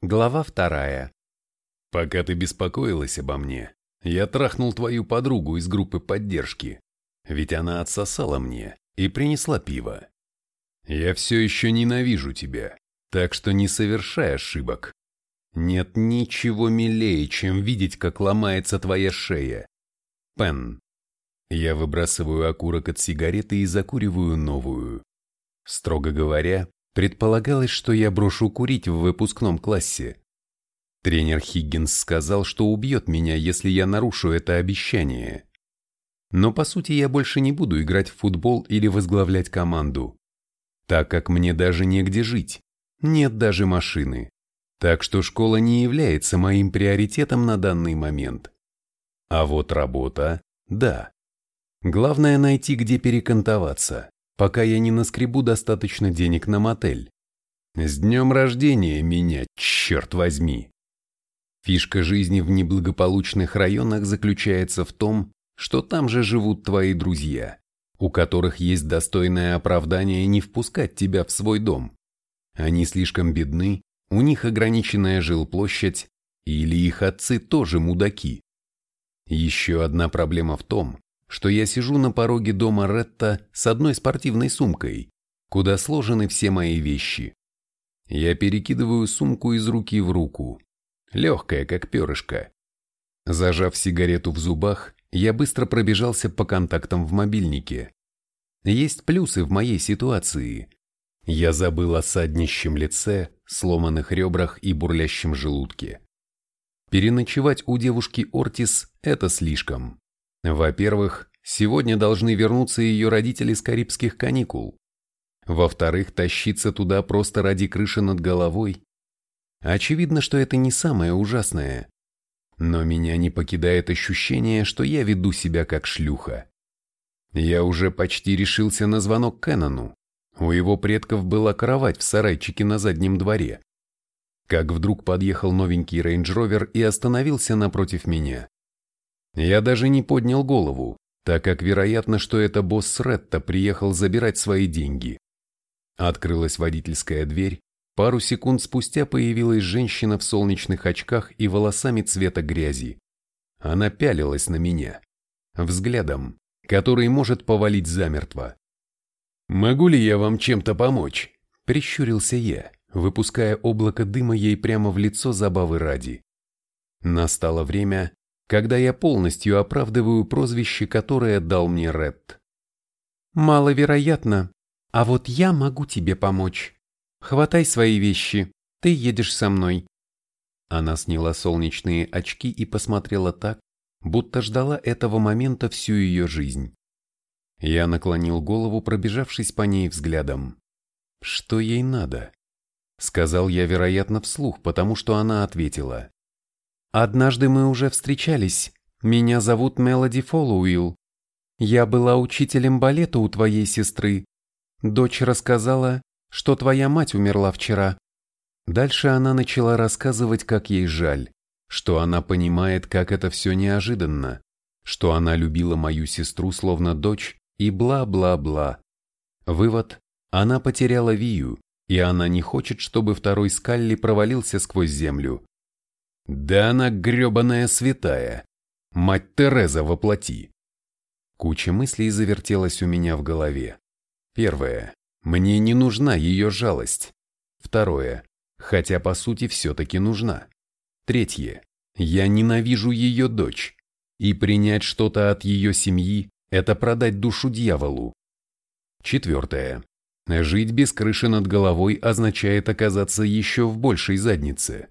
Глава вторая. Пока ты беспокоилась обо мне, я трахнул твою подругу из группы поддержки, ведь она отсосала мне и принесла пиво. Я все еще ненавижу тебя, так что не совершай ошибок. Нет ничего милее, чем видеть, как ломается твоя шея. Пен. Я выбрасываю окурок от сигареты и закуриваю новую. Строго говоря, предполагалось, что я брошу курить в выпускном классе. Тренер Хиггинс сказал, что убьет меня, если я нарушу это обещание. Но по сути я больше не буду играть в футбол или возглавлять команду, так как мне даже негде жить, нет даже машины. Так что школа не является моим приоритетом на данный момент. А вот работа – да. Главное найти, где перекантоваться, пока я не наскребу достаточно денег на мотель. С днем рождения меня, черт возьми! Фишка жизни в неблагополучных районах заключается в том, что там же живут твои друзья, у которых есть достойное оправдание не впускать тебя в свой дом. Они слишком бедны, у них ограниченная жилплощадь, или их отцы тоже мудаки. Еще одна проблема в том, что я сижу на пороге дома Ретта с одной спортивной сумкой, куда сложены все мои вещи. Я перекидываю сумку из руки в руку, легкая, как перышко. Зажав сигарету в зубах, я быстро пробежался по контактам в мобильнике. Есть плюсы в моей ситуации. Я забыл о саднищем лице, сломанных ребрах и бурлящем желудке. Переночевать у девушки Ортис – это слишком. Во-первых, сегодня должны вернуться ее родители с карибских каникул. Во-вторых, тащиться туда просто ради крыши над головой. Очевидно, что это не самое ужасное. Но меня не покидает ощущение, что я веду себя как шлюха. Я уже почти решился на звонок Кэнону. У его предков была кровать в сарайчике на заднем дворе. Как вдруг подъехал новенький Range Rover и остановился напротив меня. Я даже не поднял голову, так как вероятно, что это босс Ретта приехал забирать свои деньги. Открылась водительская дверь, пару секунд спустя появилась женщина в солнечных очках и волосами цвета грязи. Она пялилась на меня. Взглядом, который может повалить замертво. «Могу ли я вам чем-то помочь?» – прищурился я, выпуская облако дыма ей прямо в лицо забавы ради. Настало время, когда я полностью оправдываю прозвище, которое дал мне Ред. «Маловероятно. А вот я могу тебе помочь. Хватай свои вещи, ты едешь со мной». Она сняла солнечные очки и посмотрела так, будто ждала этого момента всю ее жизнь. Я наклонил голову, пробежавшись по ней взглядом. «Что ей надо?» Сказал я, вероятно, вслух, потому что она ответила. «Однажды мы уже встречались. Меня зовут Мелоди Фоллоуилл. Я была учителем балета у твоей сестры. Дочь рассказала, что твоя мать умерла вчера». Дальше она начала рассказывать, как ей жаль, что она понимает, как это все неожиданно, что она любила мою сестру словно дочь и бла-бла-бла. Вывод – она потеряла Вию, и она не хочет, чтобы второй Скалли провалился сквозь землю. Да она гребаная святая. Мать Тереза воплоти. Куча мыслей завертелась у меня в голове. Первое. Мне не нужна ее жалость. Второе. Хотя по сути все-таки нужна. Третье. Я ненавижу ее дочь. И принять что-то от ее семьи – это продать душу дьяволу. Четвертое. Жить без крыши над головой означает оказаться еще в большей заднице.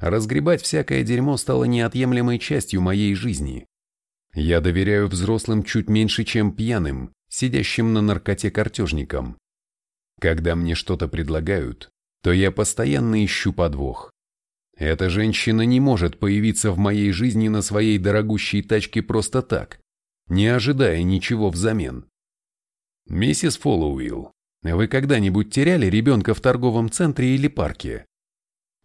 Разгребать всякое дерьмо стало неотъемлемой частью моей жизни. Я доверяю взрослым чуть меньше, чем пьяным, сидящим на наркоте картежникам. Когда мне что-то предлагают, то я постоянно ищу подвох. Эта женщина не может появиться в моей жизни на своей дорогущей тачке просто так, не ожидая ничего взамен. Миссис Фоллоуилл, вы когда-нибудь теряли ребенка в торговом центре или парке?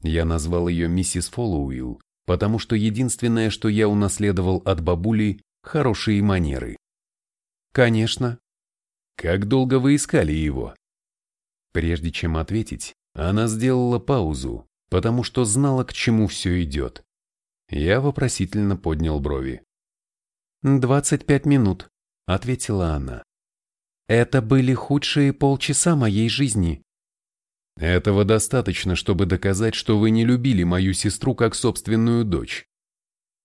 Я назвал ее миссис Фоллоуилл, потому что единственное, что я унаследовал от бабули – хорошие манеры. Конечно. Как долго вы искали его? Прежде чем ответить, она сделала паузу, потому что знала, к чему все идет. Я вопросительно поднял брови. «Двадцать пять минут», — ответила она. «Это были худшие полчаса моей жизни». «Этого достаточно, чтобы доказать, что вы не любили мою сестру как собственную дочь.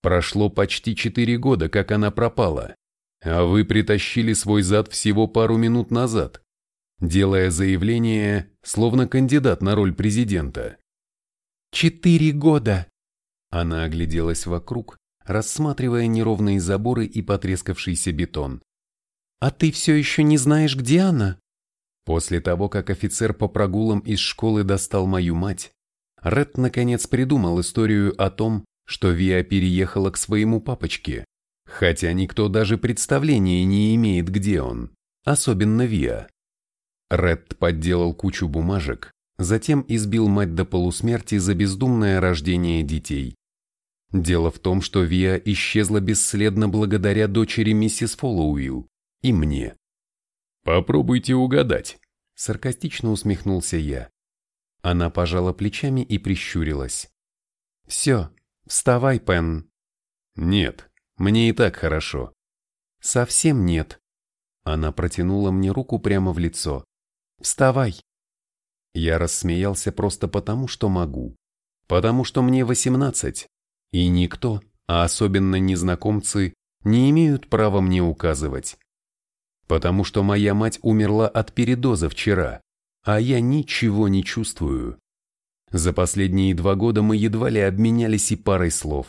Прошло почти четыре года, как она пропала, а вы притащили свой зад всего пару минут назад, делая заявление, словно кандидат на роль президента. «Четыре года!» Она огляделась вокруг, рассматривая неровные заборы и потрескавшийся бетон. «А ты все еще не знаешь, где она?» После того, как офицер по прогулам из школы достал мою мать, Ред наконец придумал историю о том, что Виа переехала к своему папочке, хотя никто даже представления не имеет, где он, особенно Виа. Ред подделал кучу бумажек, затем избил мать до полусмерти за бездумное рождение детей. Дело в том, что Виа исчезла бесследно благодаря дочери миссис Фоллоуилл и мне. «Попробуйте угадать», — саркастично усмехнулся я. Она пожала плечами и прищурилась. «Все, вставай, Пен». «Нет, мне и так хорошо». «Совсем нет». Она протянула мне руку прямо в лицо. «Вставай». Я рассмеялся просто потому, что могу. Потому что мне восемнадцать, и никто, а особенно незнакомцы, не имеют права мне указывать. Потому что моя мать умерла от передоза вчера, а я ничего не чувствую. За последние два года мы едва ли обменялись и парой слов.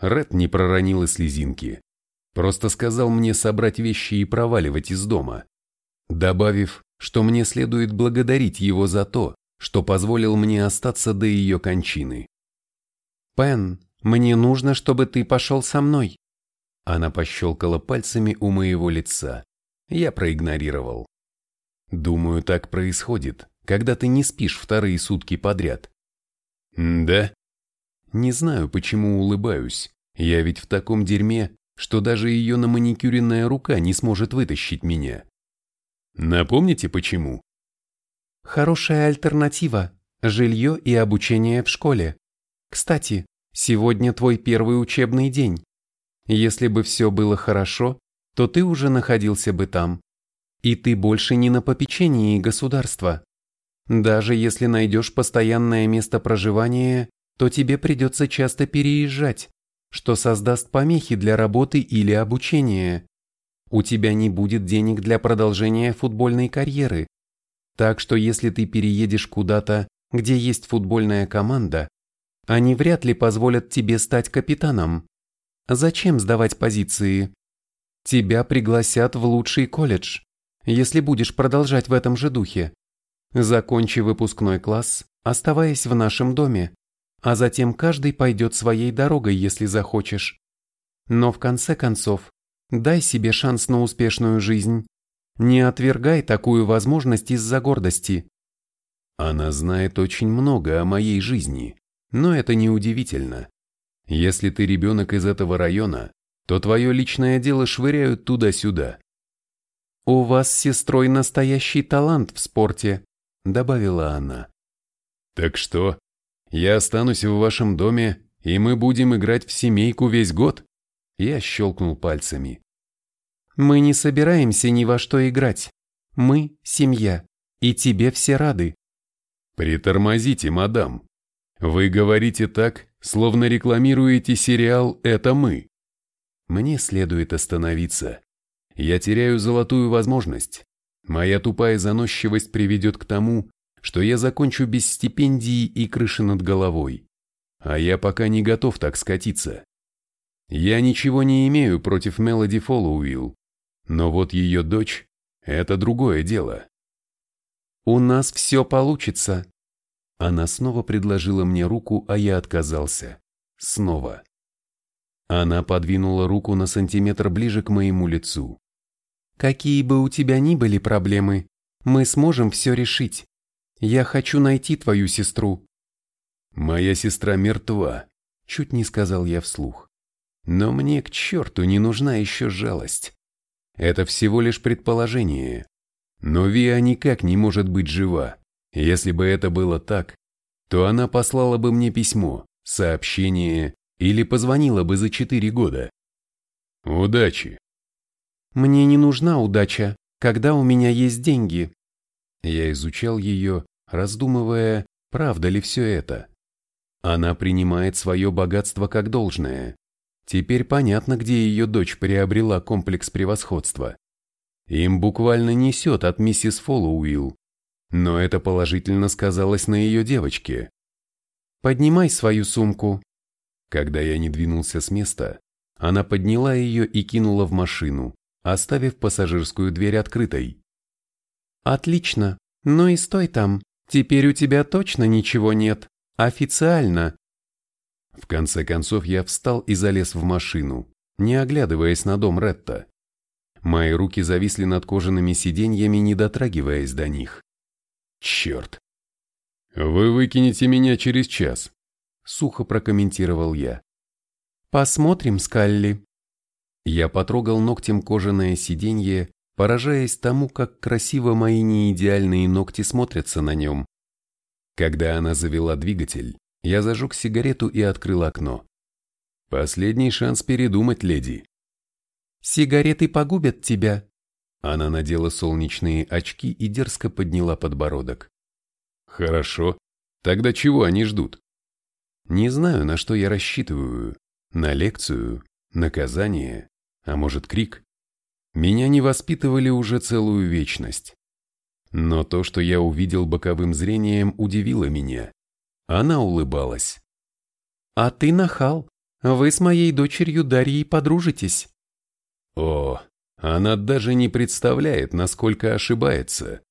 Ред не проронил и слезинки. Просто сказал мне собрать вещи и проваливать из дома. Добавив, что мне следует благодарить его за то, что позволил мне остаться до ее кончины. «Пен, мне нужно, чтобы ты пошел со мной». Она пощелкала пальцами у моего лица. Я проигнорировал. Думаю, так происходит, когда ты не спишь вторые сутки подряд. «Да?» Не знаю, почему улыбаюсь. Я ведь в таком дерьме, что даже ее наманикюренная рука не сможет вытащить меня. Напомните, почему? Хорошая альтернатива – жилье и обучение в школе. Кстати, сегодня твой первый учебный день. Если бы все было хорошо, то ты уже находился бы там. И ты больше не на попечении государства. Даже если найдешь постоянное место проживания, то тебе придется часто переезжать, что создаст помехи для работы или обучения у тебя не будет денег для продолжения футбольной карьеры. Так что если ты переедешь куда-то, где есть футбольная команда, они вряд ли позволят тебе стать капитаном. Зачем сдавать позиции? Тебя пригласят в лучший колледж, если будешь продолжать в этом же духе. Закончи выпускной класс, оставаясь в нашем доме, а затем каждый пойдет своей дорогой, если захочешь. Но в конце концов, Дай себе шанс на успешную жизнь. Не отвергай такую возможность из-за гордости. Она знает очень много о моей жизни, но это не удивительно. Если ты ребенок из этого района, то твое личное дело швыряют туда-сюда. «У вас с сестрой настоящий талант в спорте», — добавила она. «Так что, я останусь в вашем доме, и мы будем играть в семейку весь год?» Я щелкнул пальцами. «Мы не собираемся ни во что играть. Мы – семья, и тебе все рады». «Притормозите, мадам. Вы говорите так, словно рекламируете сериал «Это мы». Мне следует остановиться. Я теряю золотую возможность. Моя тупая заносчивость приведет к тому, что я закончу без стипендии и крыши над головой. А я пока не готов так скатиться. Я ничего не имею против Мелоди Фоллоуилл, но вот ее дочь – это другое дело. «У нас все получится». Она снова предложила мне руку, а я отказался. Снова. Она подвинула руку на сантиметр ближе к моему лицу. «Какие бы у тебя ни были проблемы, мы сможем все решить. Я хочу найти твою сестру». «Моя сестра мертва», – чуть не сказал я вслух. Но мне к черту не нужна еще жалость. Это всего лишь предположение. Но Виа никак не может быть жива. Если бы это было так, то она послала бы мне письмо, сообщение или позвонила бы за четыре года. Удачи. Мне не нужна удача, когда у меня есть деньги. Я изучал ее, раздумывая, правда ли все это. Она принимает свое богатство как должное. Теперь понятно, где ее дочь приобрела комплекс превосходства. Им буквально несет от миссис Фоллоуилл. Но это положительно сказалось на ее девочке. «Поднимай свою сумку». Когда я не двинулся с места, она подняла ее и кинула в машину, оставив пассажирскую дверь открытой. «Отлично, ну и стой там, теперь у тебя точно ничего нет, официально». В конце концов я встал и залез в машину, не оглядываясь на дом Ретта. Мои руки зависли над кожаными сиденьями, не дотрагиваясь до них. Черт. «Вы выкинете меня через час», — сухо прокомментировал я. Посмотрим, Скалли. Я потрогал ногтем кожаное сиденье, поражаясь тому, как красиво мои неидеальные ногти смотрятся на нем. Когда она завела двигатель, я зажег сигарету и открыл окно. Последний шанс передумать, леди. Сигареты погубят тебя. Она надела солнечные очки и дерзко подняла подбородок. Хорошо. Тогда чего они ждут? Не знаю, на что я рассчитываю. На лекцию, наказание, а может крик? Меня не воспитывали уже целую вечность. Но то, что я увидел боковым зрением, удивило меня. Она улыбалась. «А ты нахал. Вы с моей дочерью Дарьей подружитесь». О, она даже не представляет, насколько ошибается.